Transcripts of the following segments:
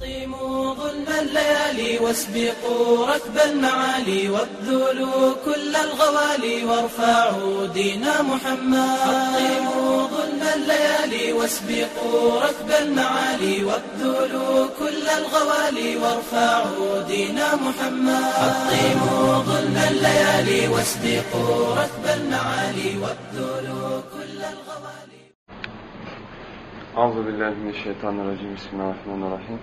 حطموا ظلم الليالي واسبقوا ركب المعالي وابذلوا كل الغوالي وارفعوا دين محمد. حطموا ظلم الليالي واسبقوا ركب المعالي وابذلوا كل الغوالي وارفعوا دين محمد. حطموا ظلم الليالي واسبقوا ركب المعالي وابذلوا كل الغوالي. أعوذ بالله من الشيطان الرجيم. بسم الله الرحمن الرحيم.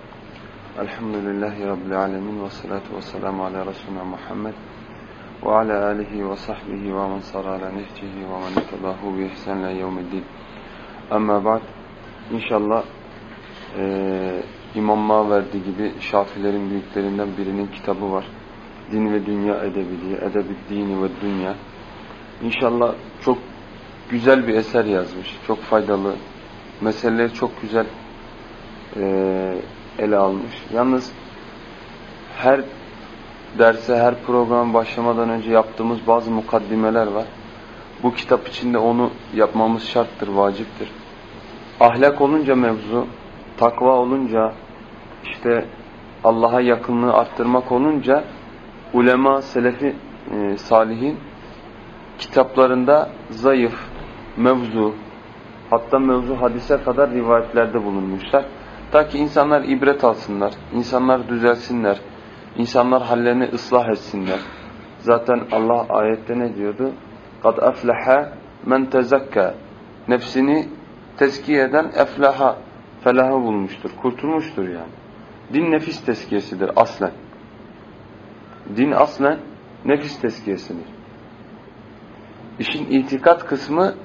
Elhamdülillahi Rabbil alemin ve salatu ve selamu ala Resulüne Muhammed ve ala alihi ve sahbihi ve men sarara nehcihi ve men tedahu bi ihsanle yevmiddin. Ama ba'd, inşallah e, imamma verdiği gibi şafilerin büyüklerinden birinin kitabı var. Din ve Dünya Edebi diye, Edebi Dini ve Dünya. İnşallah çok güzel bir eser yazmış, çok faydalı, meseleleri çok güzel e, ele almış. Yalnız her derse, her program başlamadan önce yaptığımız bazı mukaddimeler var. Bu kitap içinde onu yapmamız şarttır, vaciptir. Ahlak olunca mevzu, takva olunca, işte Allah'a yakınlığı arttırmak olunca ulema, selefi, e, salihin kitaplarında zayıf, mevzu, hatta mevzu hadise kadar rivayetlerde bulunmuşlar. Ta ki insanlar ibret alsınlar, insanlar düzelsinler, insanlar hallerini ıslah etsinler. Zaten Allah ayette ne diyordu? قَدْ أَفْلَحَ مَنْ تَزَكَّى Nefsini tezkiye eden eflaha, felaha bulmuştur, kurtulmuştur yani. Din nefis tezkiyesidir aslen. Din aslen nefis tezkiyesidir. İşin itikat kısmı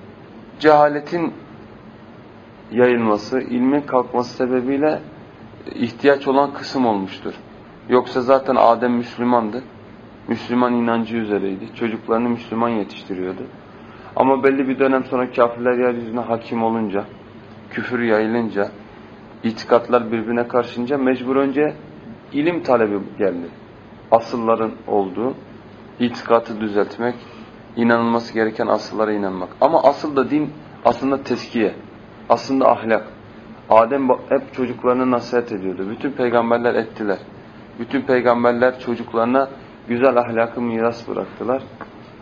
cehaletin yayılması, ilmin kalkması sebebiyle ihtiyaç olan kısım olmuştur. Yoksa zaten Adem Müslümandı. Müslüman inancı üzereydi. Çocuklarını Müslüman yetiştiriyordu. Ama belli bir dönem sonra kafirler yeryüzüne hakim olunca, küfür yayılınca, itikatlar birbirine karşınca mecbur önce ilim talebi geldi. Asılların olduğu, itikatı düzeltmek, inanılması gereken asıllara inanmak. Ama asıl da din aslında teskiye, aslında ahlak. Adem hep çocuklarına nasihat ediyordu. Bütün peygamberler ettiler. Bütün peygamberler çocuklarına güzel ahlakı miras bıraktılar.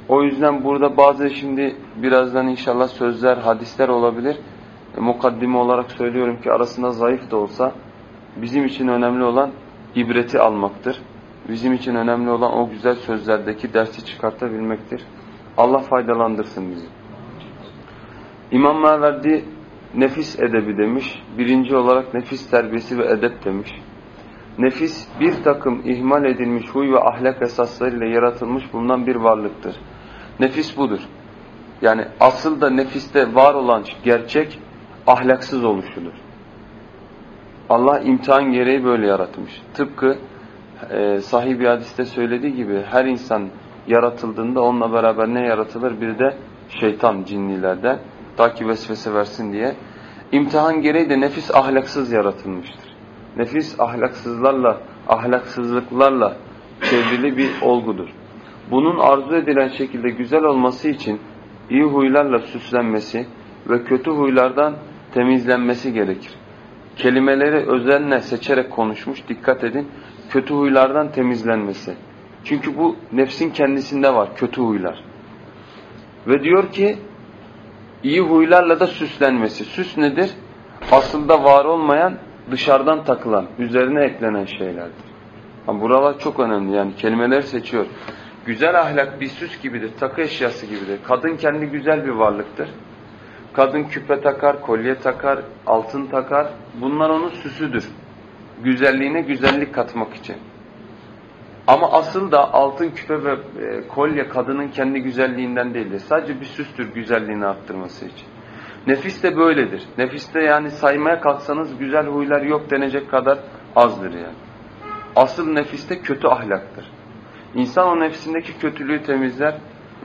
O yüzden burada bazı şimdi birazdan inşallah sözler, hadisler olabilir. E, mukaddime olarak söylüyorum ki arasında zayıf da olsa bizim için önemli olan ibreti almaktır. Bizim için önemli olan o güzel sözlerdeki dersi çıkartabilmektir. Allah faydalandırsın bizi. İmam Maverdi nefis edebi demiş. Birinci olarak nefis terbiyesi ve edep demiş. Nefis bir takım ihmal edilmiş huy ve ahlak esaslarıyla yaratılmış bulunan bir varlıktır. Nefis budur. Yani asıl da nefiste var olan gerçek ahlaksız oluşudur. Allah imtihan gereği böyle yaratmış. Tıpkı e, sahih bir hadiste söylediği gibi her insan yaratıldığında onunla beraber ne yaratılır? Bir de şeytan cinlilerden ta ki vesvese versin diye. İmtihan gereği de nefis ahlaksız yaratılmıştır. Nefis ahlaksızlarla, ahlaksızlıklarla çevrili bir olgudur. Bunun arzu edilen şekilde güzel olması için iyi huylarla süslenmesi ve kötü huylardan temizlenmesi gerekir. Kelimeleri özenle seçerek konuşmuş, dikkat edin, kötü huylardan temizlenmesi. Çünkü bu nefsin kendisinde var, kötü huylar. Ve diyor ki, iyi huylarla da süslenmesi. Süs nedir? Aslında var olmayan, dışarıdan takılan, üzerine eklenen şeylerdir. Ama buralar çok önemli yani kelimeler seçiyor. Güzel ahlak bir süs gibidir, takı eşyası gibidir. Kadın kendi güzel bir varlıktır. Kadın küpe takar, kolye takar, altın takar. Bunlar onun süsüdür. Güzelliğine güzellik katmak için. Ama asıl da altın küpe ve e, kolye kadının kendi güzelliğinden değildir. Sadece bir süstür güzelliğini arttırması için. Nefis de böyledir. Nefiste yani saymaya kalksanız güzel huylar yok denecek kadar azdır yani. Asıl nefiste kötü ahlaktır. İnsan o nefsindeki kötülüğü temizler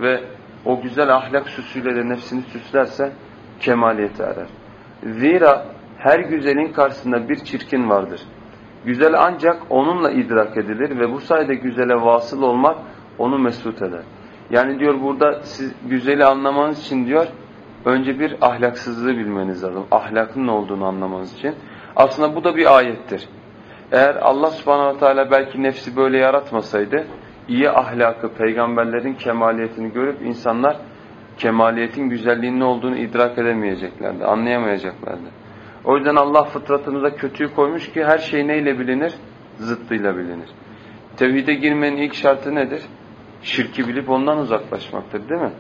ve o güzel ahlak süsüyle de nefsini süslerse kemaliyete erer. Zira her güzelin karşısında bir çirkin vardır. Güzel ancak onunla idrak edilir ve bu sayede güzele vasıl olmak onu mesut eder. Yani diyor burada siz güzeli anlamanız için diyor önce bir ahlaksızlığı bilmeniz lazım. Ahlakın ne olduğunu anlamanız için. Aslında bu da bir ayettir. Eğer Allah subhanahu teala belki nefsi böyle yaratmasaydı, iyi ahlakı, peygamberlerin kemaliyetini görüp insanlar kemaliyetin güzelliğinin ne olduğunu idrak edemeyeceklerdi, anlayamayacaklardı. O yüzden Allah fıtratımıza kötüyü koymuş ki her şey neyle bilinir? Zıttıyla bilinir. Tevhide girmenin ilk şartı nedir? Şirki bilip ondan uzaklaşmaktır değil mi?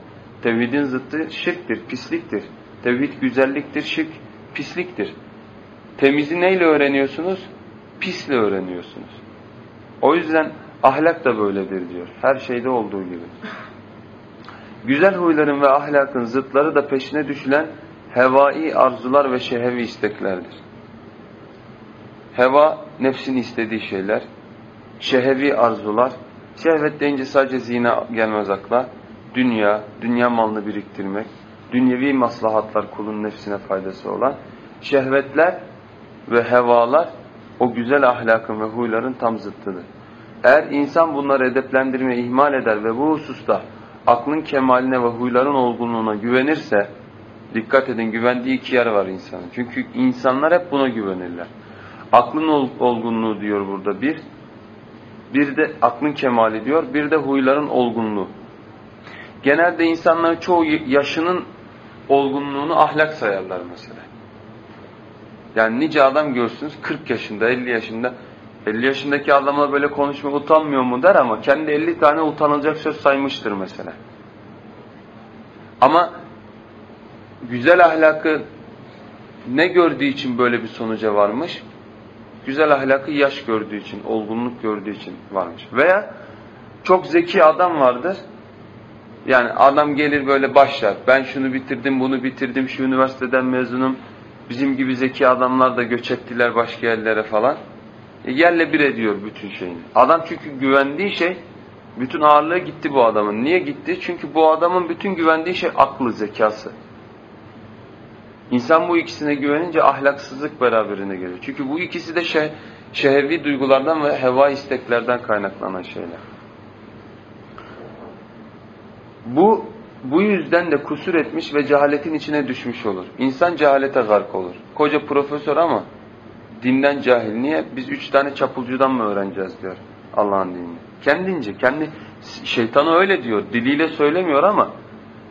Tevhidin zıttı şirktir, pisliktir. Tevhid güzelliktir, şirk pisliktir. Temizi neyle öğreniyorsunuz? Pisle öğreniyorsunuz. O yüzden ahlak da böyledir diyor. Her şeyde olduğu gibi. Güzel huyların ve ahlakın zıtları da peşine düşülen hevai arzular ve şehevi isteklerdir. Heva, nefsin istediği şeyler. Şehevi arzular. Şehvet deyince sadece zina gelmez akla. Dünya, dünya malını biriktirmek. Dünyevi maslahatlar kulun nefsine faydası olan. Şehvetler ve hevalar o güzel ahlakın ve huyların tam zıttıdır. Eğer insan bunları edeplendirmeyi ihmal eder ve bu hususta aklın kemaline ve huyların olgunluğuna güvenirse, dikkat edin güvendiği iki yer var insanın. Çünkü insanlar hep buna güvenirler. Aklın olgunluğu diyor burada bir, bir de aklın kemali diyor, bir de huyların olgunluğu. Genelde insanların çoğu yaşının olgunluğunu ahlak sayarlar mesela. Yani nice adam görsünüz 40 yaşında, 50 yaşında 50 yaşındaki adamla böyle konuşmaya utanmıyor mu der ama kendi 50 tane utanılacak söz saymıştır mesela. Ama güzel ahlakı ne gördüğü için böyle bir sonuca varmış? Güzel ahlakı yaş gördüğü için, olgunluk gördüğü için varmış. Veya çok zeki adam vardır. Yani adam gelir böyle başlar. Ben şunu bitirdim, bunu bitirdim, şu üniversiteden mezunum. Bizim gibi zeki adamlar da göç ettiler başka yerlere falan. E yerle bir ediyor bütün şeyini. Adam çünkü güvendiği şey, bütün ağırlığı gitti bu adamın. Niye gitti? Çünkü bu adamın bütün güvendiği şey aklı, zekası. İnsan bu ikisine güvenince ahlaksızlık beraberine geliyor. Çünkü bu ikisi de şeh şehvi duygulardan ve heva isteklerden kaynaklanan şeyler. Bu bu yüzden de kusur etmiş ve cehaletin içine düşmüş olur. İnsan cehalete gark olur. Koca profesör ama dinden cahil. Niye? Biz üç tane çapulcudan mı öğreneceğiz diyor Allah'ın dinini. Kendince, kendi şeytanı öyle diyor. Diliyle söylemiyor ama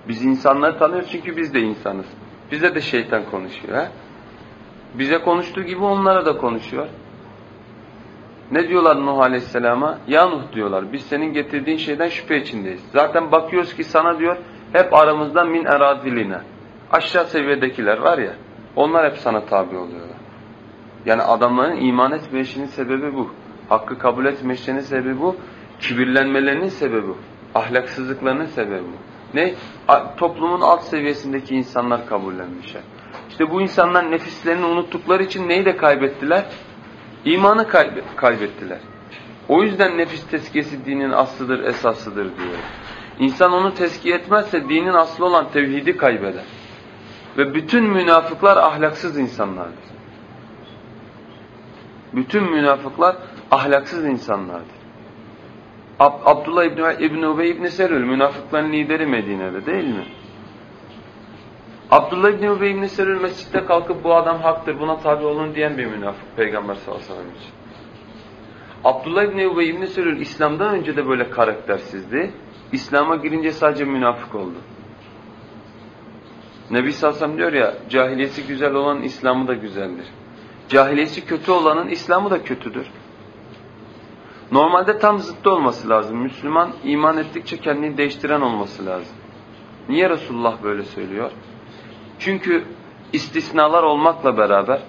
biz insanları tanıyoruz çünkü biz de insanız. Bize de şeytan konuşuyor. He? Bize konuştuğu gibi onlara da konuşuyor. Ne diyorlar Nuh Aleyhisselam'a? Ya Nuh diyorlar. Biz senin getirdiğin şeyden şüphe içindeyiz. Zaten bakıyoruz ki sana diyor hep aramızdan min eradiline. Aşağı seviyedekiler var ya. Onlar hep sana tabi oluyorlar. Yani adamların iman etmeyişinin sebebi bu. Hakkı kabul etmeyişinin sebebi bu. Kibirlenmelerinin sebebi bu. Ahlaksızlıklarının sebebi bu. Ne? Toplumun alt seviyesindeki insanlar kabullenmişler. İşte bu insanlar nefislerini unuttukları için neyi de kaybettiler? İmanı kaybettiler. O yüzden nefis tezkiyesi dinin aslıdır, esasıdır diyor. İnsan onu tezkiye etmezse dinin aslı olan tevhidi kaybeder. Ve bütün münafıklar ahlaksız insanlardır. Bütün münafıklar ahlaksız insanlardır. Ab Abdullah İbni, İbni Ubey İbni Selül münafıkların lideri Medine'de değil mi? Abdullah İbni Ubey İbni Selül mescitte kalkıp bu adam haktır buna tabi olun diyen bir münafık Peygamber sallallahu aleyhi ve sellem için. Abdullah İbni Ubey İbni Selül İslam'dan önce de böyle karaktersizdi. İslam'a girince sadece münafık oldu. Nebi sellem diyor ya cahiliyesi güzel olan İslam'ı da güzeldir. Cahiliyesi kötü olanın İslam'ı da kötüdür. Normalde tam zıttı olması lazım. Müslüman iman ettikçe kendini değiştiren olması lazım. Niye Resulullah böyle söylüyor? Çünkü istisnalar olmakla beraber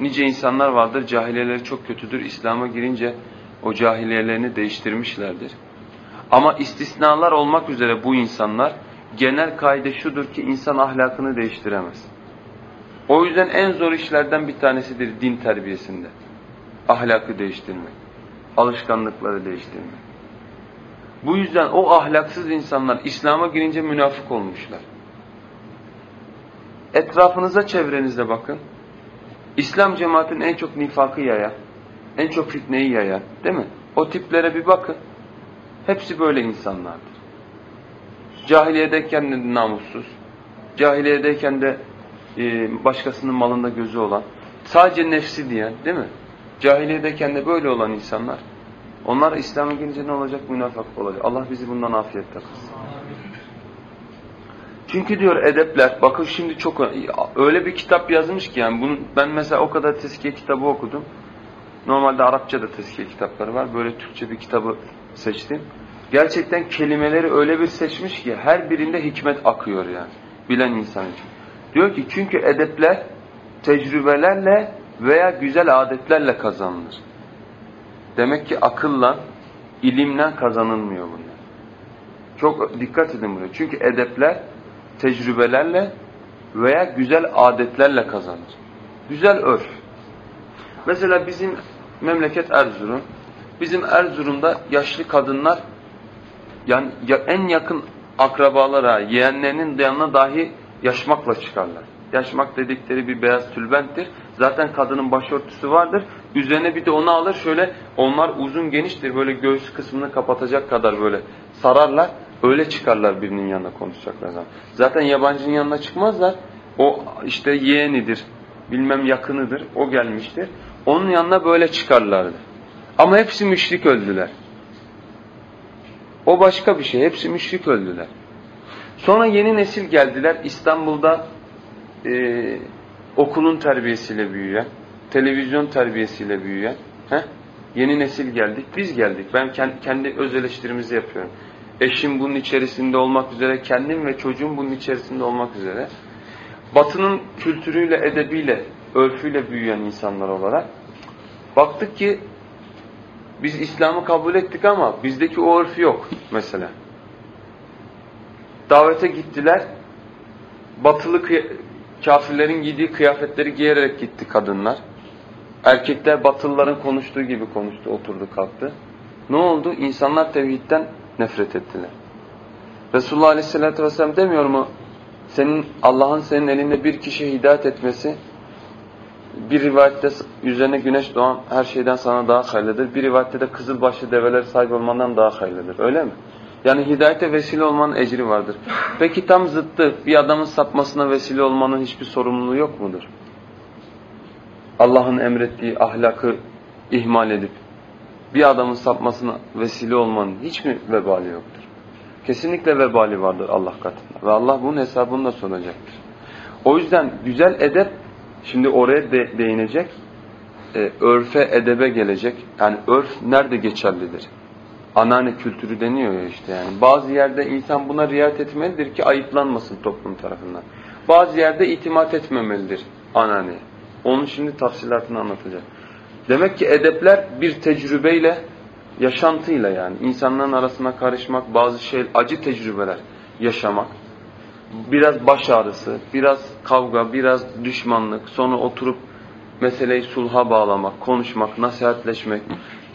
nice insanlar vardır cahiliyeleri çok kötüdür. İslam'a girince o cahiliyelerini değiştirmişlerdir. Ama istisnalar olmak üzere bu insanlar genel kaide şudur ki insan ahlakını değiştiremez. O yüzden en zor işlerden bir tanesidir din terbiyesinde. Ahlakı değiştirmek. Alışkanlıkları değiştirmek. Bu yüzden o ahlaksız insanlar İslam'a girince münafık olmuşlar. Etrafınıza çevrenizde bakın. İslam cemaatin en çok nifakı yayan, en çok fitneyi yayan değil mi? O tiplere bir bakın. Hepsi böyle insanlardır. Cahiliyedeyken de namussuz, cahiliyedeyken de e, başkasının malında gözü olan, sadece nefsi diyen değil mi? Cahiliyedeyken de böyle olan insanlar. Onlar İslam'a gelince ne olacak? Münafık olacak. Allah bizi bundan afiyette kılsın. Çünkü diyor edepler, bakın şimdi çok öyle bir kitap yazmış ki yani bunu ben mesela o kadar teskiye kitabı okudum. Normalde Arapça da teskiye kitapları var. Böyle Türkçe bir kitabı seçtim. Gerçekten kelimeleri öyle bir seçmiş ki her birinde hikmet akıyor yani. Bilen insan için. Diyor ki çünkü edepler tecrübelerle veya güzel adetlerle kazanılır. Demek ki akılla, ilimle kazanılmıyor bunlar. Çok dikkat edin buraya. Çünkü edepler tecrübelerle veya güzel adetlerle kazanır. Güzel örf. Mesela bizim memleket Erzurum. Bizim Erzurum'da yaşlı kadınlar yani en yakın akrabalara, yeğenlerinin yanına dahi yaşmakla çıkarlar. Yaşmak dedikleri bir beyaz tülbenttir. Zaten kadının başörtüsü vardır. Üzerine bir de onu alır şöyle onlar uzun geniştir. Böyle göğüs kısmını kapatacak kadar böyle sararlar. Öyle çıkarlar birinin yanına konuşacaklar zaman. Zaten yabancının yanına çıkmazlar. O işte yeğenidir, bilmem yakınıdır, o gelmiştir. Onun yanına böyle çıkarlardı. Ama hepsi müşrik öldüler. O başka bir şey. Hepsi müşrik öldüler. Sonra yeni nesil geldiler. İstanbul'da e, okulun terbiyesiyle büyüyen, televizyon terbiyesiyle büyüyen. Heh, yeni nesil geldik. Biz geldik. Ben kendi, öz eleştirimizi yapıyorum. Eşim bunun içerisinde olmak üzere, kendim ve çocuğum bunun içerisinde olmak üzere. Batının kültürüyle, edebiyle, örfüyle büyüyen insanlar olarak baktık ki biz İslam'ı kabul ettik ama bizdeki o örf yok mesela. Davete gittiler. Batılı kafirlerin giydiği kıyafetleri giyerek gitti kadınlar. Erkekler batılıların konuştuğu gibi konuştu, oturdu, kalktı. Ne oldu? İnsanlar tevhidden nefret ettiler. Resulullah Aleyhisselatü Vesselam demiyor mu? Senin Allah'ın senin elinde bir kişi hidayet etmesi bir rivayette üzerine güneş doğan her şeyden sana daha hayırlıdır. Bir rivayette de kızıl başlı develer sahip olmandan daha hayırlıdır. Öyle mi? Yani hidayete vesile olmanın ecri vardır. Peki tam zıttı bir adamın sapmasına vesile olmanın hiçbir sorumluluğu yok mudur? Allah'ın emrettiği ahlakı ihmal edip bir adamın sapmasına vesile olmanın hiç mi vebali yoktur? Kesinlikle vebali vardır Allah katında. Ve Allah bunun hesabını da soracaktır. O yüzden güzel edep Şimdi oraya de değinecek. E, örfe, edebe gelecek. Yani örf nerede geçerlidir? Anneanne kültürü deniyor ya işte yani. Bazı yerde insan buna riayet etmelidir ki ayıplanmasın toplum tarafından. Bazı yerde itimat etmemelidir anneanneye. Onun şimdi tafsilatını anlatacak. Demek ki edepler bir tecrübeyle, yaşantıyla yani insanların arasına karışmak, bazı şey acı tecrübeler yaşamak biraz baş ağrısı, biraz kavga, biraz düşmanlık, sonra oturup meseleyi sulha bağlamak, konuşmak, nasihatleşmek,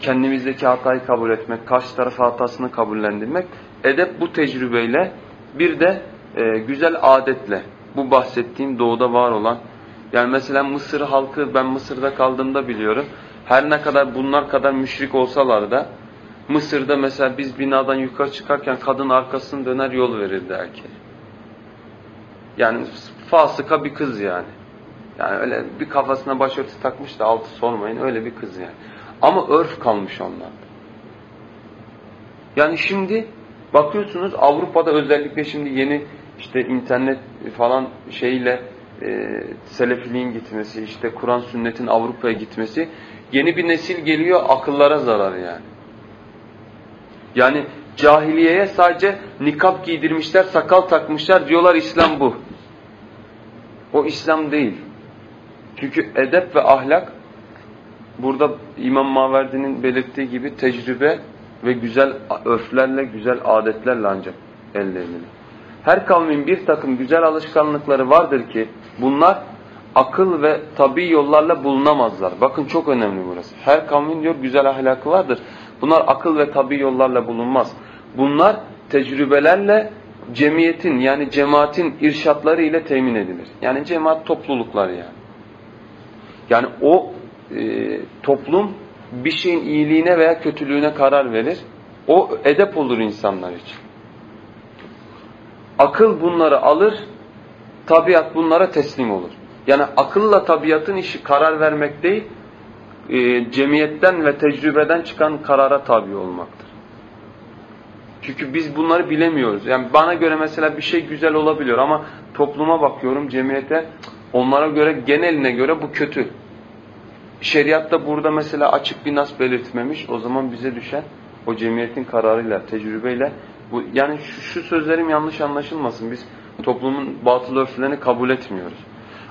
kendimizdeki hatayı kabul etmek, karşı tarafa hatasını kabullendirmek, edep bu tecrübeyle bir de e, güzel adetle, bu bahsettiğim doğuda var olan, yani mesela Mısır halkı, ben Mısır'da kaldığımda biliyorum, her ne kadar bunlar kadar müşrik olsalar da, Mısır'da mesela biz binadan yukarı çıkarken kadın arkasını döner yol verirdi erkeğe. Yani fasıka bir kız yani. Yani öyle bir kafasına başörtüsü takmış da altı sormayın öyle bir kız yani. Ama örf kalmış onlarda. Yani şimdi bakıyorsunuz Avrupa'da özellikle şimdi yeni işte internet falan şeyle e, selefiliğin gitmesi, işte Kur'an sünnetin Avrupa'ya gitmesi yeni bir nesil geliyor akıllara zarar yani. Yani Cahiliyeye sadece nikap giydirmişler, sakal takmışlar diyorlar İslam bu. O İslam değil. Çünkü edep ve ahlak burada İmam Maverdi'nin belirttiği gibi tecrübe ve güzel örflerle, güzel adetlerle ancak elde edilir. Her kavmin bir takım güzel alışkanlıkları vardır ki bunlar akıl ve tabi yollarla bulunamazlar. Bakın çok önemli burası. Her kavmin diyor güzel ahlakı vardır. Bunlar akıl ve tabi yollarla bulunmaz. Bunlar tecrübelerle cemiyetin yani cemaatin irşatları ile temin edilir. Yani cemaat toplulukları yani. Yani o e, toplum bir şeyin iyiliğine veya kötülüğüne karar verir. O edep olur insanlar için. Akıl bunları alır, tabiat bunlara teslim olur. Yani akılla tabiatın işi karar vermek değil, e, cemiyetten ve tecrübeden çıkan karara tabi olmaktır. Çünkü biz bunları bilemiyoruz. Yani bana göre mesela bir şey güzel olabiliyor ama topluma bakıyorum, cemiyete onlara göre geneline göre bu kötü. Şeriatta burada mesela açık bir nas belirtmemiş. O zaman bize düşen o cemiyetin kararıyla, tecrübeyle bu yani şu, şu sözlerim yanlış anlaşılmasın. Biz toplumun batıl örflerini kabul etmiyoruz.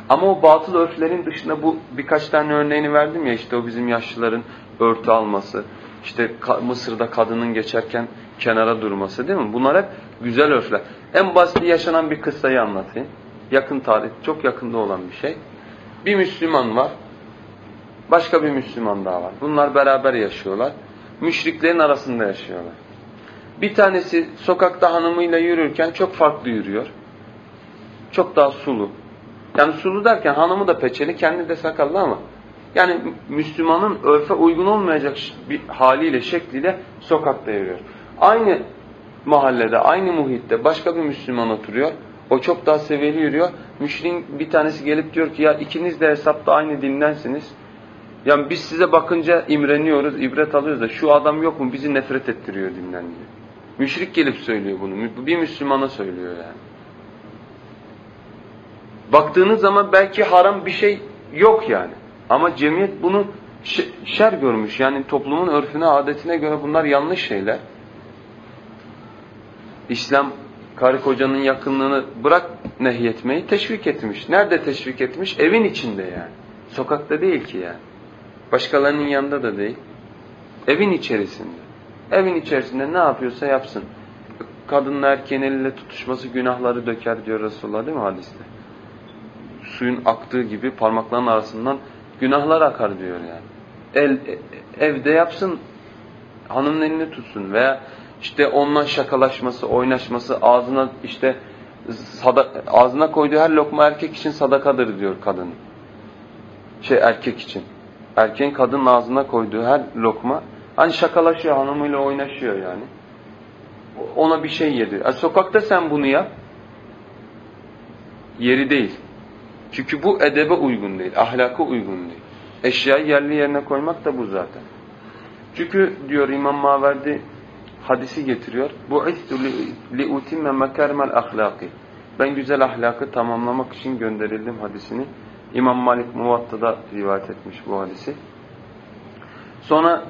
Ama o batıl örflerin dışında bu birkaç tane örneğini verdim ya işte o bizim yaşlıların örtü alması, işte Mısır'da kadının geçerken kenara durması değil mi? Bunlar hep güzel örfler. En basit yaşanan bir kıssayı anlatayım. Yakın tarih, çok yakında olan bir şey. Bir Müslüman var, başka bir Müslüman daha var. Bunlar beraber yaşıyorlar. Müşriklerin arasında yaşıyorlar. Bir tanesi sokakta hanımıyla yürürken çok farklı yürüyor. Çok daha sulu. Yani sulu derken hanımı da peçeli, kendi de sakallı ama yani Müslümanın örfe uygun olmayacak bir haliyle, şekliyle sokakta yürüyor. Aynı mahallede, aynı muhitte başka bir Müslüman oturuyor. O çok daha seviyeli yürüyor. Müşriğin bir tanesi gelip diyor ki ya ikiniz de hesapta aynı dindensiniz. Yani biz size bakınca imreniyoruz, ibret alıyoruz da şu adam yok mu bizi nefret ettiriyor dinden diyor. Müşrik gelip söylüyor bunu. Bir Müslümana söylüyor yani. Baktığınız zaman belki haram bir şey yok yani. Ama cemiyet bunu şer görmüş. Yani toplumun örfüne, adetine göre bunlar yanlış şeyler. İslam karı kocanın yakınlığını bırak nehyetmeyi teşvik etmiş. Nerede teşvik etmiş? Evin içinde yani. Sokakta değil ki yani. Başkalarının yanında da değil. Evin içerisinde. Evin içerisinde ne yapıyorsa yapsın. Kadınla erkeğin eliyle tutuşması günahları döker diyor Resulullah değil mi hadiste? Suyun aktığı gibi parmakların arasından günahlar akar diyor yani. El, evde yapsın, hanımın elini tutsun veya işte onunla şakalaşması, oynaşması, ağzına işte ağzına koyduğu her lokma erkek için sadakadır diyor kadın. Şey erkek için. Erkeğin kadının ağzına koyduğu her lokma hani şakalaşıyor, hanımıyla oynaşıyor yani. Ona bir şey yedi. Yani sokakta sen bunu yap. Yeri değil. Çünkü bu edebe uygun değil, ahlaka uygun değil. Eşyayı yerli yerine koymak da bu zaten. Çünkü diyor İmam Maverdi hadisi getiriyor. Bu istu li utimme mekarimal ahlaki. Ben güzel ahlakı tamamlamak için gönderildim hadisini. İmam Malik Muvatta'da rivayet etmiş bu hadisi. Sonra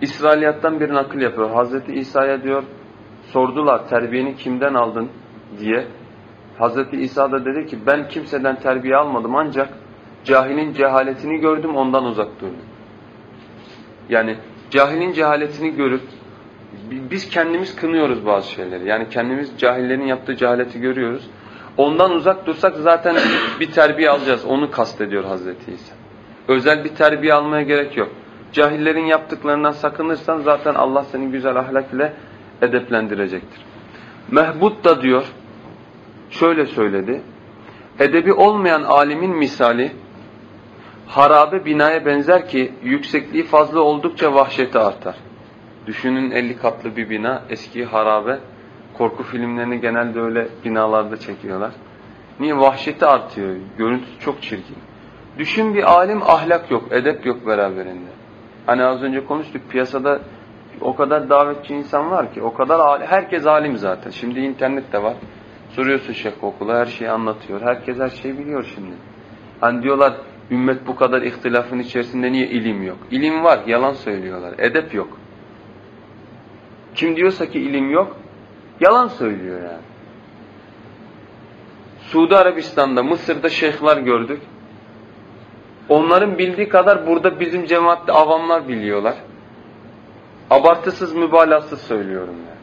İsrailiyattan bir nakil yapıyor. Hazreti İsa'ya diyor sordular terbiyeni kimden aldın diye. Hazreti İsa da dedi ki ben kimseden terbiye almadım ancak cahilin cehaletini gördüm ondan uzak durdum. Yani cahilin cehaletini görüp biz kendimiz kınıyoruz bazı şeyleri. Yani kendimiz cahillerin yaptığı cehaleti görüyoruz. Ondan uzak dursak zaten bir terbiye alacağız. Onu kastediyor Hazreti İsa. Özel bir terbiye almaya gerek yok. Cahillerin yaptıklarından sakınırsan zaten Allah seni güzel ahlak ile edeplendirecektir. Mehbud da diyor, şöyle söyledi. Edebi olmayan alimin misali, harabe binaya benzer ki yüksekliği fazla oldukça vahşeti artar. Düşünün 50 katlı bir bina, eski harabe. Korku filmlerini genelde öyle binalarda çekiyorlar. Niye? Vahşeti artıyor. Görüntüsü çok çirkin. Düşün bir alim ahlak yok, edep yok beraberinde. Hani az önce konuştuk piyasada o kadar davetçi insan var ki o kadar herkes alim zaten. Şimdi internet de var. Soruyorsun şeyh okula her şeyi anlatıyor. Herkes her şeyi biliyor şimdi. Hani diyorlar ümmet bu kadar ihtilafın içerisinde niye ilim yok? İlim var yalan söylüyorlar. Edep yok. Kim diyorsa ki ilim yok yalan söylüyor yani. Suudi Arabistan'da, Mısır'da şeyhler gördük. Onların bildiği kadar burada bizim cemaatte avamlar biliyorlar. Abartısız, mübalağasız söylüyorum yani.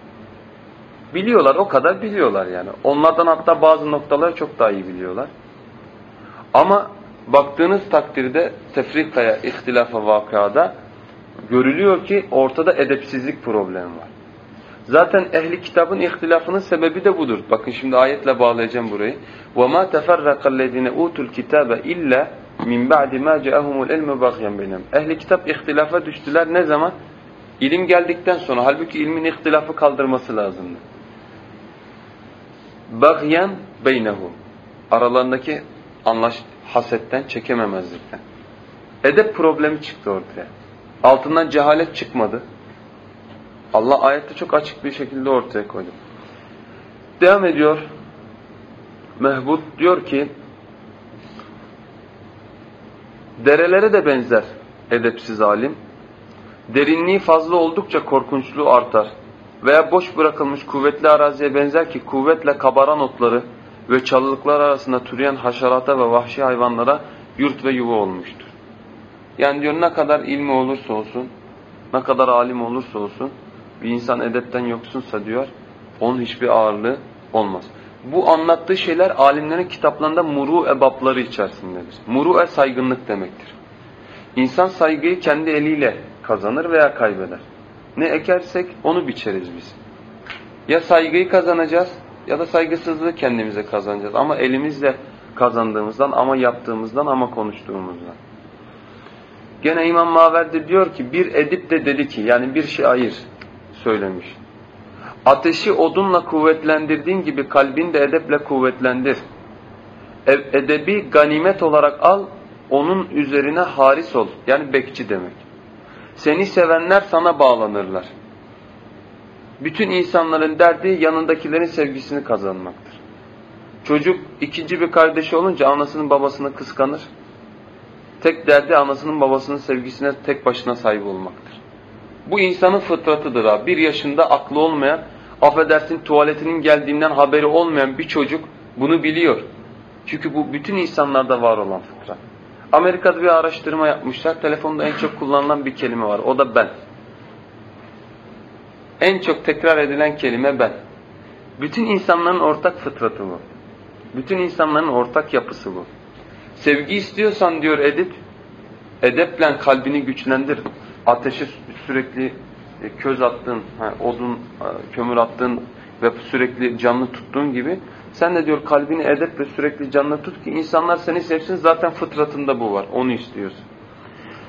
Biliyorlar, o kadar biliyorlar yani. Onlardan hatta bazı noktaları çok daha iyi biliyorlar. Ama baktığınız takdirde tefrikaya, ihtilafa, vakada görülüyor ki ortada edepsizlik problemi var. Zaten ehli kitabın ihtilafının sebebi de budur. Bakın şimdi ayetle bağlayacağım burayı. وَمَا تَفَرَّقَ الَّذِينَ اُوتُوا الْكِتَابَ اِلَّا min ba'di ma ca'ahumul ilmu bagyan beynehum. Ehli kitap ihtilafa düştüler ne zaman? İlim geldikten sonra. Halbuki ilmin ihtilafı kaldırması lazımdı. Bagyan beynehum. Aralarındaki anlaş hasetten, çekememezlikten. Edep problemi çıktı ortaya. Altından cehalet çıkmadı. Allah ayette çok açık bir şekilde ortaya koydu. Devam ediyor. Mehbud diyor ki derelere de benzer edepsiz alim. Derinliği fazla oldukça korkunçluğu artar. Veya boş bırakılmış kuvvetli araziye benzer ki kuvvetle kabaran otları ve çalılıklar arasında türeyen haşerata ve vahşi hayvanlara yurt ve yuva olmuştur. Yani diyor ne kadar ilmi olursa olsun, ne kadar alim olursa olsun, bir insan edepten yoksunsa diyor, onun hiçbir ağırlığı olmaz. Bu anlattığı şeyler alimlerin kitaplarında muru ebapları içerisindedir. Muru e saygınlık demektir. İnsan saygıyı kendi eliyle kazanır veya kaybeder. Ne ekersek onu biçeriz biz. Ya saygıyı kazanacağız ya da saygısızlığı kendimize kazanacağız. Ama elimizle kazandığımızdan, ama yaptığımızdan, ama konuştuğumuzdan. Gene İmam Maverdi diyor ki bir edip de dedi ki yani bir şair söylemiş. Ateşi odunla kuvvetlendirdiğin gibi kalbin de edeple kuvvetlendir. Edebi ganimet olarak al, onun üzerine haris ol. Yani bekçi demek. Seni sevenler sana bağlanırlar. Bütün insanların derdi yanındakilerin sevgisini kazanmaktır. Çocuk ikinci bir kardeşi olunca anasının babasını kıskanır. Tek derdi anasının babasının sevgisine tek başına sahip olmaktır. Bu insanın fıtratıdır ha. Bir yaşında aklı olmayan, affedersin tuvaletinin geldiğinden haberi olmayan bir çocuk bunu biliyor. Çünkü bu bütün insanlarda var olan fıtrat. Amerika'da bir araştırma yapmışlar. Telefonda en çok kullanılan bir kelime var. O da ben. En çok tekrar edilen kelime ben. Bütün insanların ortak fıtratı bu. Bütün insanların ortak yapısı bu. Sevgi istiyorsan diyor Edip, edeple kalbini güçlendir. Ateşi sürekli e, köz attığın, odun, e, kömür attığın ve sürekli canlı tuttuğun gibi sen de diyor kalbini edeple sürekli canlı tut ki insanlar seni sevsin zaten fıtratında bu var. Onu istiyorsun.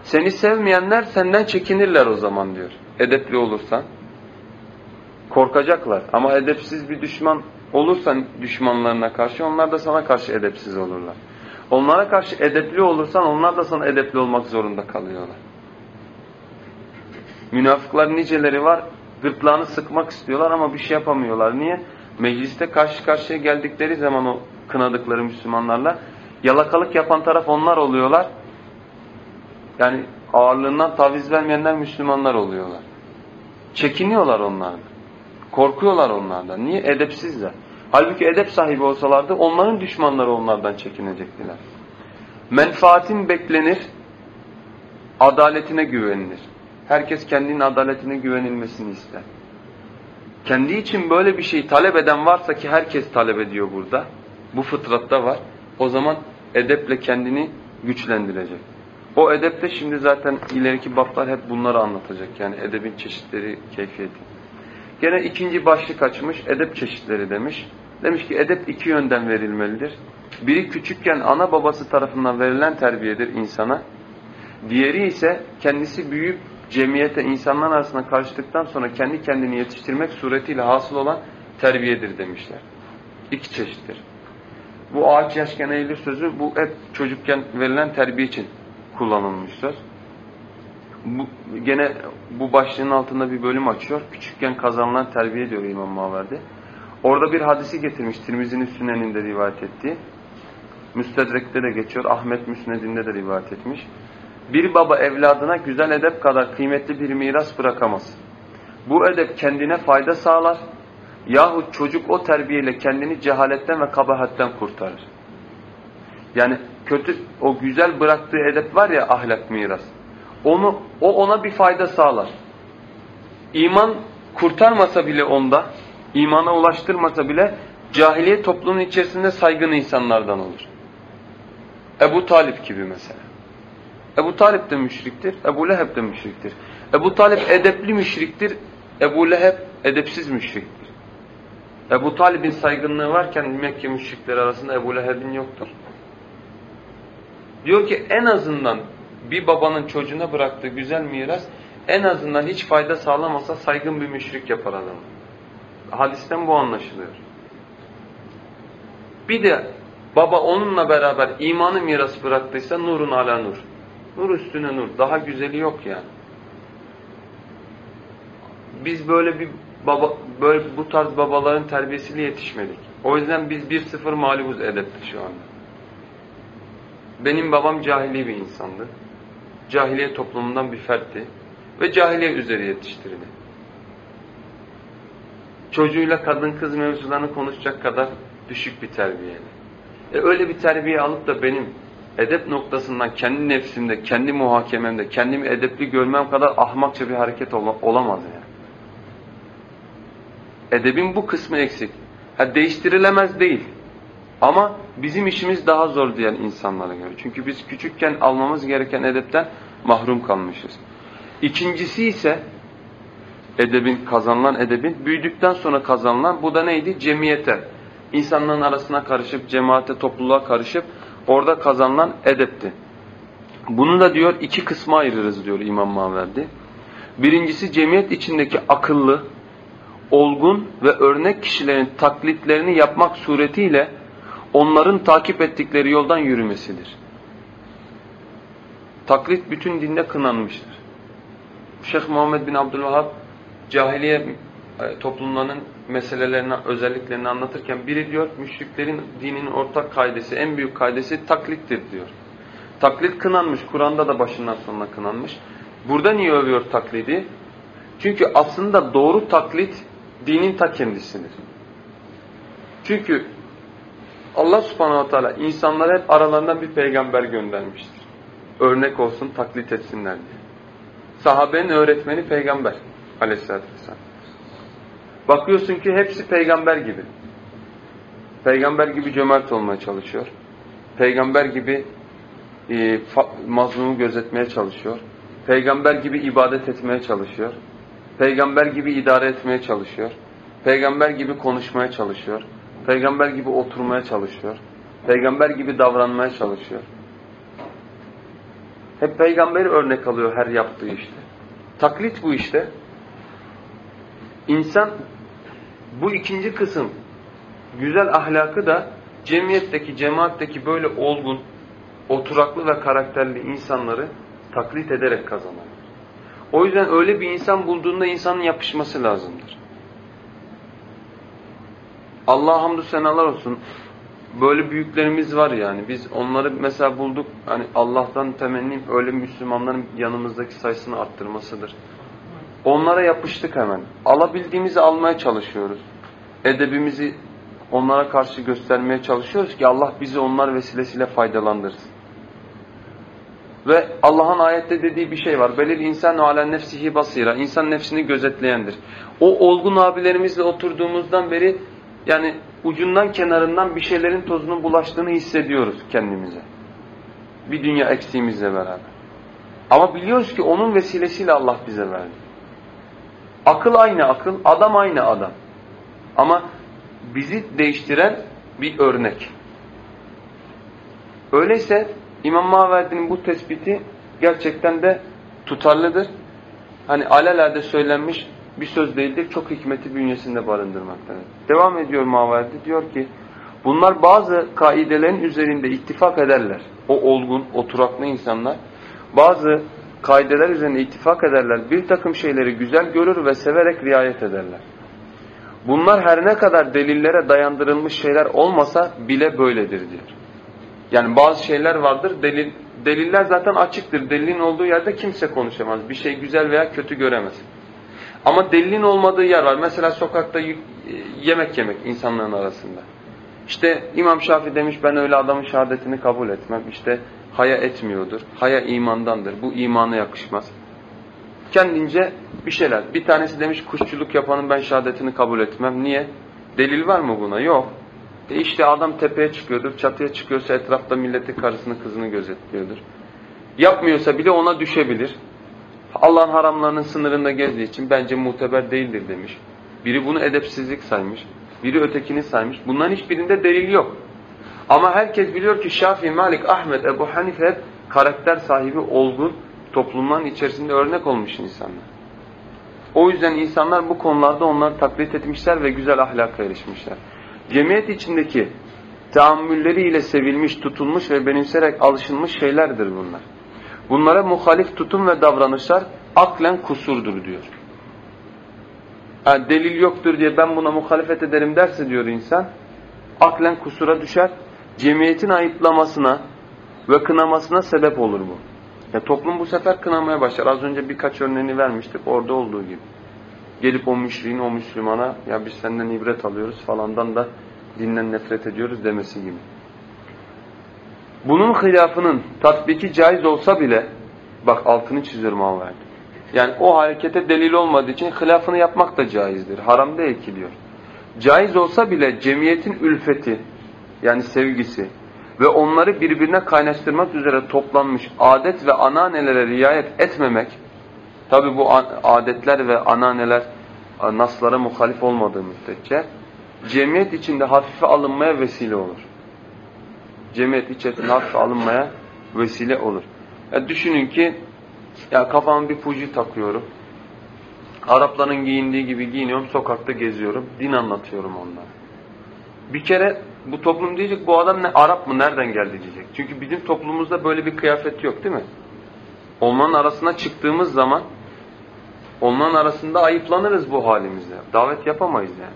Seni sevmeyenler senden çekinirler o zaman diyor. Edepli olursan. Korkacaklar. Ama edepsiz bir düşman olursan düşmanlarına karşı onlar da sana karşı edepsiz olurlar. Onlara karşı edepli olursan onlar da sana edepli olmak zorunda kalıyorlar. Münafıklar niceleri var. Gırtlağını sıkmak istiyorlar ama bir şey yapamıyorlar. Niye? Mecliste karşı karşıya geldikleri zaman o kınadıkları Müslümanlarla yalakalık yapan taraf onlar oluyorlar. Yani ağırlığından taviz vermeyenler Müslümanlar oluyorlar. Çekiniyorlar onlardan. Korkuyorlar onlardan. Niye? Edepsizler. Halbuki edep sahibi olsalardı onların düşmanları onlardan çekinecektiler. Menfaatin beklenir, adaletine güvenilir. Herkes kendinin adaletine güvenilmesini ister. Kendi için böyle bir şey talep eden varsa ki herkes talep ediyor burada. Bu fıtratta var. O zaman edeple kendini güçlendirecek. O edepte şimdi zaten ileriki baflar hep bunları anlatacak. Yani edebin çeşitleri, keyfiyeti. Gene ikinci başlık açmış, edep çeşitleri demiş. Demiş ki edep iki yönden verilmelidir. Biri küçükken ana babası tarafından verilen terbiyedir insana. Diğeri ise kendisi büyüyüp cemiyete, insanlar arasında karıştıktan sonra kendi kendini yetiştirmek suretiyle hasıl olan terbiyedir demişler. İki çeşittir. Bu ağaç yaşken eğilir sözü bu hep çocukken verilen terbiye için kullanılmış söz. Bu, gene bu başlığın altında bir bölüm açıyor. Küçükken kazanılan terbiye diyor İmam Maverdi. Orada bir hadisi getirmiş Tirmizi'nin Sünen'inde rivayet ettiği. Müstedrek'te de geçiyor. Ahmet Müsned'inde de rivayet etmiş. Bir baba evladına güzel edep kadar kıymetli bir miras bırakamaz. Bu edep kendine fayda sağlar yahut çocuk o terbiyeyle kendini cehaletten ve kabahatten kurtarır. Yani kötü o güzel bıraktığı edep var ya ahlak miras. Onu o ona bir fayda sağlar. İman kurtarmasa bile onda, imana ulaştırmasa bile cahiliye toplumunun içerisinde saygın insanlardan olur. Ebu Talip gibi mesela. Ebu Talip de müşriktir, Ebu Leheb de müşriktir. Ebu Talip edepli müşriktir, Ebu Leheb edepsiz müşriktir. Ebu Talib'in saygınlığı varken Mekke müşrikleri arasında Ebu Leheb'in yoktur. Diyor ki en azından bir babanın çocuğuna bıraktığı güzel miras en azından hiç fayda sağlamasa saygın bir müşrik yapar adamı. Hadisten bu anlaşılıyor. Bir de baba onunla beraber imanı miras bıraktıysa nurun ala nur. Nur üstüne nur. Daha güzeli yok yani. Biz böyle bir baba, böyle bu tarz babaların terbiyesiyle yetişmedik. O yüzden biz 1-0 mağlubuz edepte şu anda. Benim babam cahili bir insandı. Cahiliye toplumundan bir fertti. Ve cahiliye üzeri yetiştirildi. Çocuğuyla kadın kız mevzularını konuşacak kadar düşük bir terbiyeyle. E öyle bir terbiye alıp da benim edep noktasından kendi nefsimde, kendi muhakememde, kendimi edepli görmem kadar ahmakça bir hareket ol olamaz yani. Edebin bu kısmı eksik. Ha, değiştirilemez değil. Ama bizim işimiz daha zor diyen insanlara göre. Çünkü biz küçükken almamız gereken edepten mahrum kalmışız. İkincisi ise edebin kazanılan edebin büyüdükten sonra kazanılan bu da neydi? Cemiyete. İnsanların arasına karışıp cemaate topluluğa karışıp orada kazanılan edepti. Bunu da diyor iki kısma ayırırız diyor İmam Maverdi. Birincisi cemiyet içindeki akıllı, olgun ve örnek kişilerin taklitlerini yapmak suretiyle onların takip ettikleri yoldan yürümesidir. Taklit bütün dinde kınanmıştır. Şeyh Muhammed bin Abdülvahhab cahiliye e, toplumlarının meselelerini, özelliklerini anlatırken biri diyor müşriklerin dininin ortak kaidesi, en büyük kaidesi taklittir diyor. Taklit kınanmış, Kur'an'da da başından sonuna kınanmış. Burada niye övüyor taklidi? Çünkü aslında doğru taklit dinin ta kendisidir. Çünkü Allah subhanahu teala insanlara hep aralarından bir peygamber göndermiştir. Örnek olsun, taklit etsinler diye. Sahabenin öğretmeni peygamber aleyhissalatü vesselam. Bakıyorsun ki hepsi peygamber gibi. Peygamber gibi cömert olmaya çalışıyor. Peygamber gibi e, mazlumu gözetmeye çalışıyor. Peygamber gibi ibadet etmeye çalışıyor. Peygamber gibi idare etmeye çalışıyor. Peygamber gibi konuşmaya çalışıyor. Peygamber gibi oturmaya çalışıyor. Peygamber gibi davranmaya çalışıyor. Hep peygamberi örnek alıyor her yaptığı işte. Taklit bu işte. İnsan bu ikinci kısım güzel ahlakı da cemiyetteki, cemaatteki böyle olgun, oturaklı ve karakterli insanları taklit ederek kazanır. O yüzden öyle bir insan bulduğunda insanın yapışması lazımdır. Allah'a hamdü senalar olsun. Böyle büyüklerimiz var yani. Biz onları mesela bulduk. Hani Allah'tan temennim öyle Müslümanların yanımızdaki sayısını arttırmasıdır. Onlara yapıştık hemen. Alabildiğimizi almaya çalışıyoruz. Edebimizi onlara karşı göstermeye çalışıyoruz ki Allah bizi onlar vesilesiyle faydalandırsın. Ve Allah'ın ayette dediği bir şey var. Belil insan alen nefsihi basira. İnsan nefsini gözetleyendir. O olgun abilerimizle oturduğumuzdan beri yani ucundan kenarından bir şeylerin tozunun bulaştığını hissediyoruz kendimize. Bir dünya eksiğimizle beraber. Ama biliyoruz ki onun vesilesiyle Allah bize verdi. Akıl aynı akıl, adam aynı adam. Ama bizi değiştiren bir örnek. Öyleyse İmam Maverdi'nin bu tespiti gerçekten de tutarlıdır. Hani alelade söylenmiş bir söz değildir. Çok hikmeti bünyesinde barındırmaktadır. Devam ediyor Maverdi. Diyor ki bunlar bazı kaidelerin üzerinde ittifak ederler. O olgun, oturaklı insanlar bazı kaideler üzerinde ittifak ederler. Bir takım şeyleri güzel görür ve severek riayet ederler. Bunlar her ne kadar delillere dayandırılmış şeyler olmasa bile böyledir diyor. Yani bazı şeyler vardır. Delil, deliller zaten açıktır. Delilin olduğu yerde kimse konuşamaz. Bir şey güzel veya kötü göremez. Ama delilin olmadığı yer var. Mesela sokakta yemek yemek insanların arasında. İşte İmam Şafii demiş ben öyle adamın şehadetini kabul etmem. İşte haya etmiyordur. Haya imandandır. Bu imana yakışmaz. Kendince bir şeyler. Bir tanesi demiş kuşçuluk yapanın ben şehadetini kabul etmem. Niye? Delil var mı buna? Yok. E işte adam tepeye çıkıyordur, çatıya çıkıyorsa etrafta milleti karısını kızını gözetliyordur. Yapmıyorsa bile ona düşebilir. Allah'ın haramlarının sınırında gezdiği için bence muteber değildir demiş. Biri bunu edepsizlik saymış. Biri ötekini saymış. Bunların hiçbirinde delil yok. Ama herkes biliyor ki Şafii, Malik, Ahmet, Ebu Hanife hep karakter sahibi olgun toplumların içerisinde örnek olmuş insanlar. O yüzden insanlar bu konularda onları taklit etmişler ve güzel ahlaka erişmişler. Cemiyet içindeki taammülleriyle sevilmiş, tutulmuş ve benimserek alışılmış şeylerdir bunlar. Bunlara muhalif tutum ve davranışlar aklen kusurdur diyor. Yani delil yoktur diye ben buna muhalefet ederim derse diyor insan, aklen kusura düşer, cemiyetin ayıplamasına ve kınamasına sebep olur bu. Ya toplum bu sefer kınamaya başlar. Az önce birkaç örneğini vermiştik orada olduğu gibi. Gelip o müşriğin o Müslümana ya biz senden ibret alıyoruz falandan da dinden nefret ediyoruz demesi gibi. Bunun hilafının tatbiki caiz olsa bile bak altını çiziyorum ama Yani o harekete delil olmadığı için hilafını yapmak da caizdir. Haram değil ki diyor. Caiz olsa bile cemiyetin ülfeti yani sevgisi ve onları birbirine kaynaştırmak üzere toplanmış adet ve ananelere riayet etmemek tabi bu adetler ve ananeler naslara muhalif olmadığı müddetçe cemiyet içinde hafife alınmaya vesile olur. Cemiyet içerisinde hafife alınmaya vesile olur. Ya düşünün ki ya kafama bir fuji takıyorum. Arapların giyindiği gibi giyiniyorum, sokakta geziyorum, din anlatıyorum onlara. Bir kere bu toplum diyecek bu adam ne Arap mı nereden geldi diyecek. Çünkü bizim toplumumuzda böyle bir kıyafet yok değil mi? Onların arasına çıktığımız zaman onların arasında ayıplanırız bu halimizle. Davet yapamayız yani.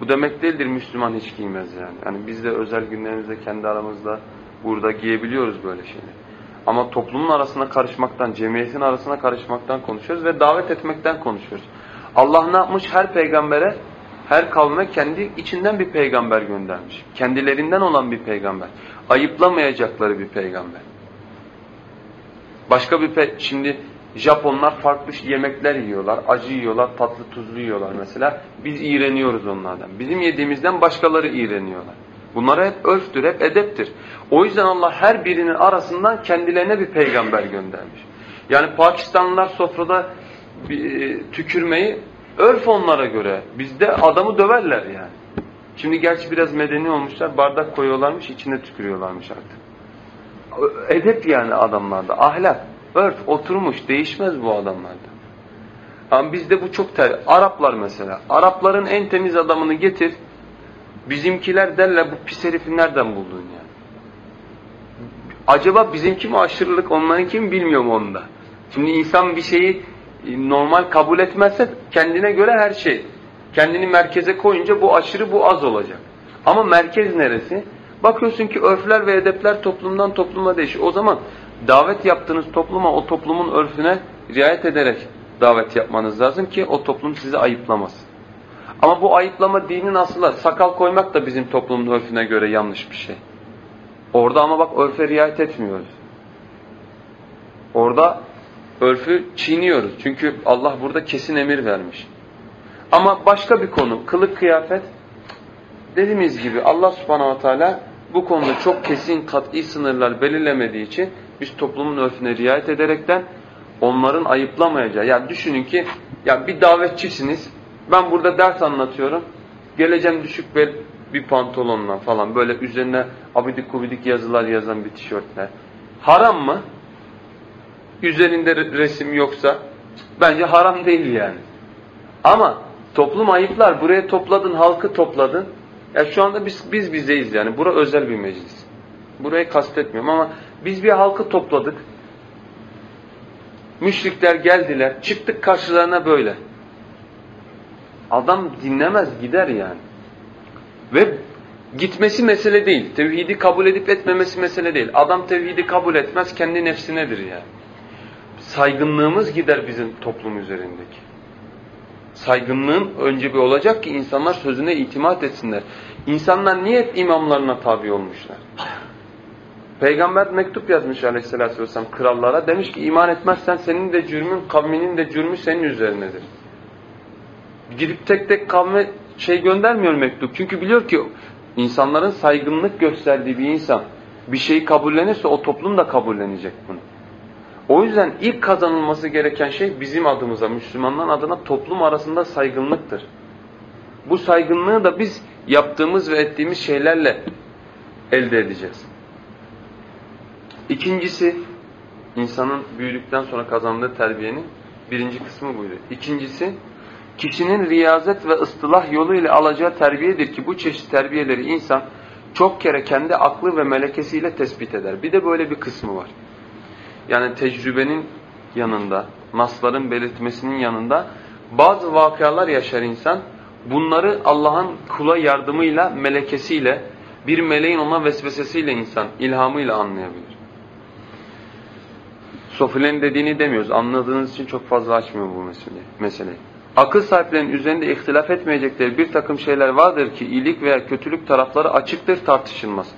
Bu demek değildir Müslüman hiç giymez yani. Yani biz de özel günlerimizde kendi aramızda burada giyebiliyoruz böyle şeyleri. Ama toplumun arasına karışmaktan, cemiyetin arasına karışmaktan konuşuyoruz ve davet etmekten konuşuyoruz. Allah ne yapmış? Her peygambere, her kavme kendi içinden bir peygamber göndermiş. Kendilerinden olan bir peygamber. Ayıplamayacakları bir peygamber. Başka bir pe şimdi Japonlar farklı yemekler yiyorlar. Acı yiyorlar, tatlı tuzlu yiyorlar mesela. Biz iğreniyoruz onlardan. Bizim yediğimizden başkaları iğreniyorlar. Bunlar hep örftür, hep edeptir. O yüzden Allah her birinin arasından kendilerine bir peygamber göndermiş. Yani Pakistanlılar sofrada e, tükürmeyi örf onlara göre. Bizde adamı döverler yani. Şimdi gerçi biraz medeni olmuşlar. Bardak koyuyorlarmış, içine tükürüyorlarmış artık. Edep yani adamlarda, ahlak. Örf oturmuş, değişmez bu adamlarda. Ama bizde bu çok ter. Araplar mesela. Arapların en temiz adamını getir. Bizimkiler derler bu pis herifi nereden buldun ya? Acaba bizimki mi aşırılık, onlarınki mi bilmiyorum onda. Şimdi insan bir şeyi normal kabul etmezse kendine göre her şey. Kendini merkeze koyunca bu aşırı, bu az olacak. Ama merkez neresi? Bakıyorsun ki örfler ve edepler toplumdan topluma değişiyor. O zaman davet yaptığınız topluma o toplumun örfüne riayet ederek davet yapmanız lazım ki o toplum sizi ayıplamasın. Ama bu ayıplama dinin aslında sakal koymak da bizim toplumun örfüne göre yanlış bir şey. Orada ama bak örfe riayet etmiyoruz. Orada örfü çiğniyoruz. Çünkü Allah burada kesin emir vermiş. Ama başka bir konu, kılık kıyafet. Dediğimiz gibi Allah subhanahu teala bu konuda çok kesin kat'i sınırlar belirlemediği için biz toplumun örfüne riayet ederekten onların ayıplamayacağı. Yani düşünün ki ya bir davetçisiniz. Ben burada ders anlatıyorum. Geleceğim düşük bir, bir pantolonla falan böyle üzerine abidik kubidik yazılar yazan bir tişörtle. Haram mı? Üzerinde resim yoksa bence haram değil yani. Ama toplum ayıplar. Buraya topladın, halkı topladın. Ya şu anda biz biz bizeyiz yani. Bura özel bir meclis. Burayı kastetmiyorum ama biz bir halkı topladık. Müşrikler geldiler. Çıktık karşılarına böyle. Adam dinlemez gider yani. Ve gitmesi mesele değil. Tevhidi kabul edip etmemesi mesele değil. Adam tevhidi kabul etmez kendi nefsinedir yani. Saygınlığımız gider bizim toplum üzerindeki. Saygınlığın önce bir olacak ki insanlar sözüne itimat etsinler. İnsanlar niye imamlarına tabi olmuşlar? Peygamber mektup yazmış aleyhissalatü vesselam krallara. Demiş ki iman etmezsen senin de cürmün, kavminin de cürmü senin üzerinedir. Gidip tek tek kavme şey göndermiyor mektup. Çünkü biliyor ki insanların saygınlık gösterdiği bir insan bir şeyi kabullenirse o toplum da kabullenecek bunu. O yüzden ilk kazanılması gereken şey bizim adımıza, Müslümanların adına toplum arasında saygınlıktır. Bu saygınlığı da biz yaptığımız ve ettiğimiz şeylerle elde edeceğiz. İkincisi, insanın büyüdükten sonra kazandığı terbiyenin birinci kısmı buydu. İkincisi, kişinin riyazet ve ıstılah yolu ile alacağı terbiyedir ki bu çeşit terbiyeleri insan çok kere kendi aklı ve melekesiyle tespit eder. Bir de böyle bir kısmı var. Yani tecrübenin yanında, nasların belirtmesinin yanında bazı vakalar yaşar insan. Bunları Allah'ın kula yardımıyla, melekesiyle, bir meleğin ona vesvesesiyle insan, ilhamıyla anlayabilir. Sofilerin dediğini demiyoruz. Anladığınız için çok fazla açmıyor bu meseleyi. meseleyi. Akıl sahiplerinin üzerinde ihtilaf etmeyecekleri bir takım şeyler vardır ki iyilik veya kötülük tarafları açıktır, tartışılmaz.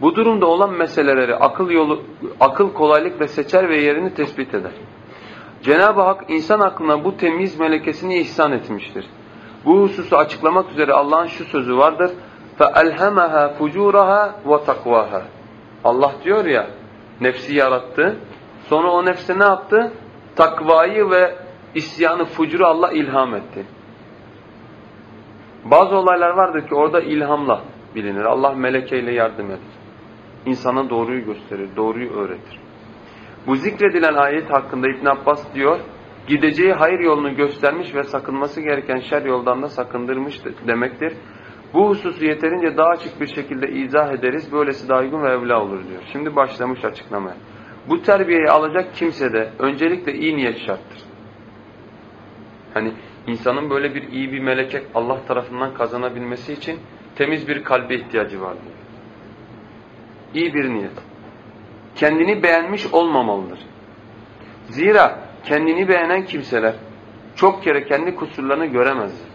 Bu durumda olan meseleleri akıl yolu akıl kolaylıkla seçer ve yerini tespit eder. Cenab-ı Hak insan aklına bu temiz melekesini ihsan etmiştir. Bu hususu açıklamak üzere Allah'ın şu sözü vardır. فَأَلْهَمَهَا فُجُورَهَا وَتَقْوَاهَا Allah diyor ya, nefsi yarattı. Sonra o nefse ne yaptı? Takvayı ve isyanı, fucuru Allah ilham etti. Bazı olaylar vardır ki orada ilhamla bilinir. Allah melekeyle yardım eder. İnsana doğruyu gösterir, doğruyu öğretir. Bu zikredilen ayet hakkında İbn Abbas diyor, gideceği hayır yolunu göstermiş ve sakınması gereken şer yoldan da sakındırmış demektir. Bu hususu yeterince daha açık bir şekilde izah ederiz. Böylesi daha uygun ve evla olur diyor. Şimdi başlamış açıklamaya. Bu terbiyeyi alacak kimse de öncelikle iyi niyet şarttır. Hani insanın böyle bir iyi bir meleket Allah tarafından kazanabilmesi için temiz bir kalbe ihtiyacı var diyor. İyi bir niyet. Kendini beğenmiş olmamalıdır. Zira kendini beğenen kimseler çok kere kendi kusurlarını göremezler.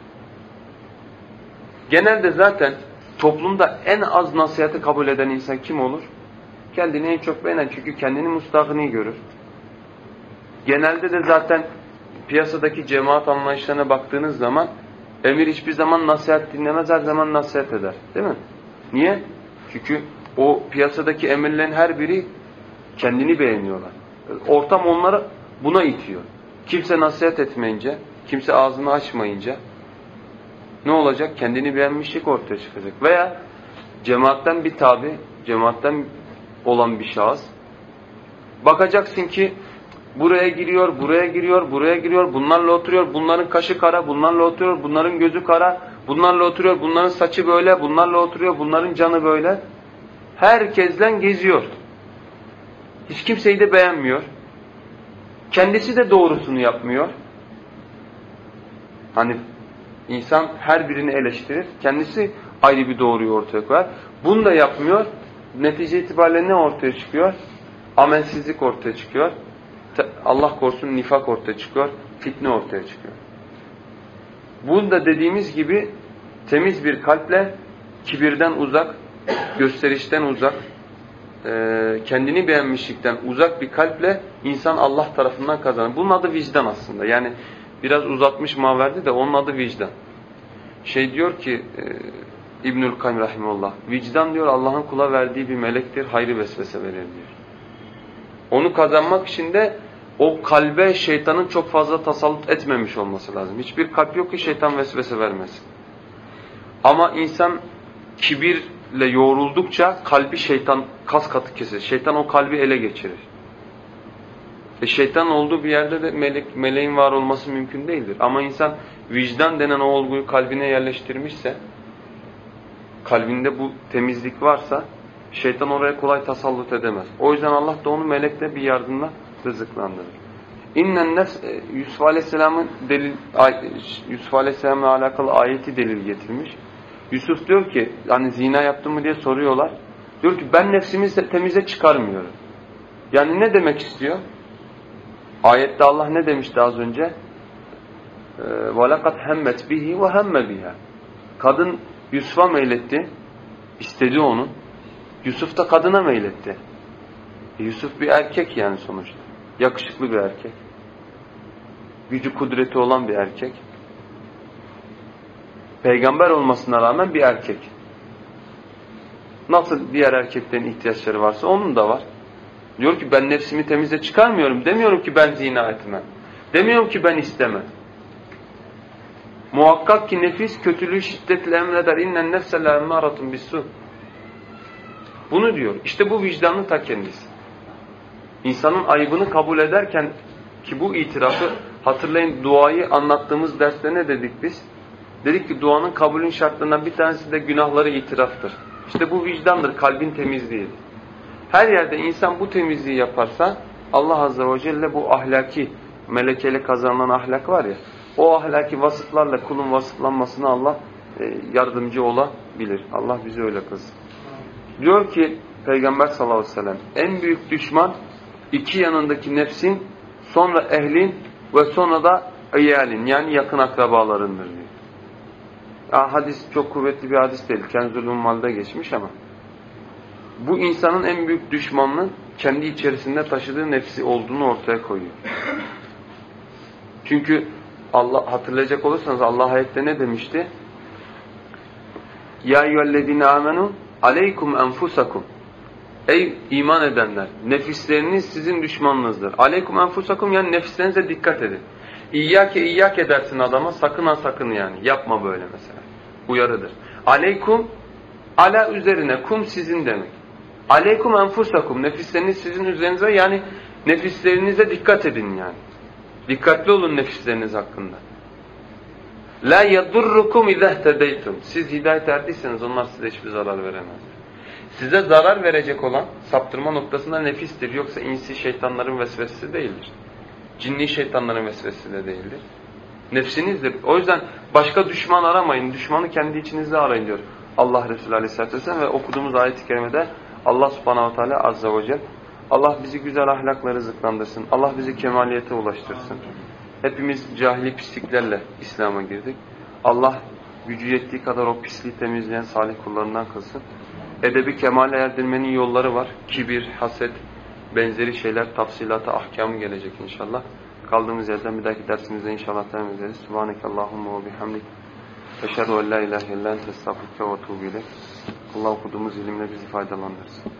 Genelde zaten toplumda en az nasihati kabul eden insan kim olur? Kendini en çok beğenen çünkü kendini mustahni görür. Genelde de zaten piyasadaki cemaat anlayışlarına baktığınız zaman emir hiçbir zaman nasihat dinlemez, her zaman nasihat eder. Değil mi? Niye? Çünkü o piyasadaki emirlerin her biri kendini beğeniyorlar. Ortam onları buna itiyor. Kimse nasihat etmeyince, kimse ağzını açmayınca ne olacak? Kendini beğenmişlik ortaya çıkacak. Veya cemaatten bir tabi, cemaatten olan bir şahıs. Bakacaksın ki buraya giriyor, buraya giriyor, buraya giriyor, bunlarla oturuyor, bunların kaşı kara, bunlarla oturuyor, bunların gözü kara, bunlarla oturuyor, bunların saçı böyle, bunlarla oturuyor, bunların canı böyle. Herkesle geziyor. Hiç kimseyi de beğenmiyor. Kendisi de doğrusunu yapmıyor. Hani insan her birini eleştirir. Kendisi ayrı bir doğruyu ortaya koyar. Bunu da yapmıyor. Netice itibariyle ne ortaya çıkıyor? Amelsizlik ortaya çıkıyor. Allah korusun nifak ortaya çıkıyor. Fitne ortaya çıkıyor. Bunu da dediğimiz gibi temiz bir kalple kibirden uzak, gösterişten uzak, kendini beğenmişlikten uzak bir kalple insan Allah tarafından kazanır. Bunun adı vicdan aslında. Yani biraz uzatmış maverdi de onun adı vicdan. Şey diyor ki İbnül Kayyum Rahimullah, vicdan diyor Allah'ın kula verdiği bir melektir, hayrı vesvese verir diyor. Onu kazanmak için de o kalbe şeytanın çok fazla tasallut etmemiş olması lazım. Hiçbir kalp yok ki şeytan vesvese vermesin. Ama insan kibirle yoğruldukça kalbi şeytan kas katı keser. Şeytan o kalbi ele geçirir. E şeytan olduğu bir yerde de melek, meleğin var olması mümkün değildir. Ama insan vicdan denen o olguyu kalbine yerleştirmişse, kalbinde bu temizlik varsa, şeytan oraya kolay tasallut edemez. O yüzden Allah da onu melekle bir yardımla rızıklandırır. İnnen nefs e, Yusuf Aleyhisselam'ın delil Yusuf Aleyhisselam'la alakalı ayeti delil getirmiş. Yusuf diyor ki hani zina yaptın mı diye soruyorlar. Diyor ki ben nefsimi temize çıkarmıyorum. Yani ne demek istiyor? Ayette Allah ne demişti az önce? وَلَقَدْ هَمَّتْ بِهِ وَهَمَّ بِهَا Kadın Yusuf'a meyletti. istedi onu. Yusuf da kadına meyletti. E Yusuf bir erkek yani sonuçta. Yakışıklı bir erkek. Gücü kudreti olan bir erkek. Peygamber olmasına rağmen bir erkek. Nasıl diğer erkeklerin ihtiyaçları varsa onun da var. Diyor ki ben nefsimi temize çıkarmıyorum. Demiyorum ki ben zina etmem. Demiyorum ki ben istemem. Muhakkak ki nefis kötülüğü şiddetle emreder. İnnen nefse la emmâratun bissu. Bunu diyor. İşte bu vicdanın ta kendisi. İnsanın ayıbını kabul ederken ki bu itirafı hatırlayın duayı anlattığımız derste ne dedik biz? Dedik ki duanın kabulün şartlarından bir tanesi de günahları itiraftır. İşte bu vicdandır, kalbin temizliği. Her yerde insan bu temizliği yaparsa Allah Azze ve Celle bu ahlaki, melekeyle kazanılan ahlak var ya, o ahlaki vasıflarla kulun vasıflanmasına Allah e, yardımcı olabilir. Allah bizi öyle kılsın. Diyor ki Peygamber sallallahu aleyhi ve sellem en büyük düşman iki yanındaki nefsin, sonra ehlin ve sonra da iyalin yani yakın akrabalarındır diyor. Ya, hadis çok kuvvetli bir hadis değil. Kenzul Mal'da geçmiş ama bu insanın en büyük düşmanlığı kendi içerisinde taşıdığı nefsi olduğunu ortaya koyuyor. Çünkü Allah hatırlayacak olursanız Allah ayette ne demişti? Ya eyyühellezine amenu aleykum enfusakum Ey iman edenler nefisleriniz sizin düşmanınızdır. Aleykum enfusakum yani nefislerinize dikkat edin. İyyake iyyak edersin adama sakın ha sakın yani yapma böyle mesela. Uyarıdır. Aleykum ala üzerine kum sizin demek. Aleykum enfusakum nefisleriniz sizin üzerinize yani nefislerinize dikkat edin yani. Dikkatli olun nefisleriniz hakkında. La yadurrukum izehtedeytum. Siz hidayet erdiyseniz onlar size hiçbir zarar veremezler. Size zarar verecek olan saptırma noktasında nefistir. Yoksa insi şeytanların vesvesesi değildir. Cinni şeytanların vesvesesi de değildir. Nefsinizdir. O yüzden başka düşman aramayın. Düşmanı kendi içinizde arayın diyor. Allah Resulü Aleyhisselatü Vesselam ve okuduğumuz ayet-i kerimede Allah subhanahu teala azze ve celle Allah bizi güzel ahlakla rızıklandırsın. Allah bizi kemaliyete ulaştırsın. Hepimiz cahili pisliklerle İslam'a girdik. Allah gücü yettiği kadar o pisliği temizleyen salih kullarından kılsın. Edebi kemale erdirmenin yolları var. Kibir, haset, benzeri şeyler, tafsilatı, ahkamı gelecek inşallah. Kaldığımız yerden bir dahaki dersimizde inşallah devam ederiz. Subhanekallahumma ve bihamdik. Eşhedü en la ilahe illa ente estağfurke ve etûbü ileyk. Allah okuduğumuz ilimle bizi faydalandırsın.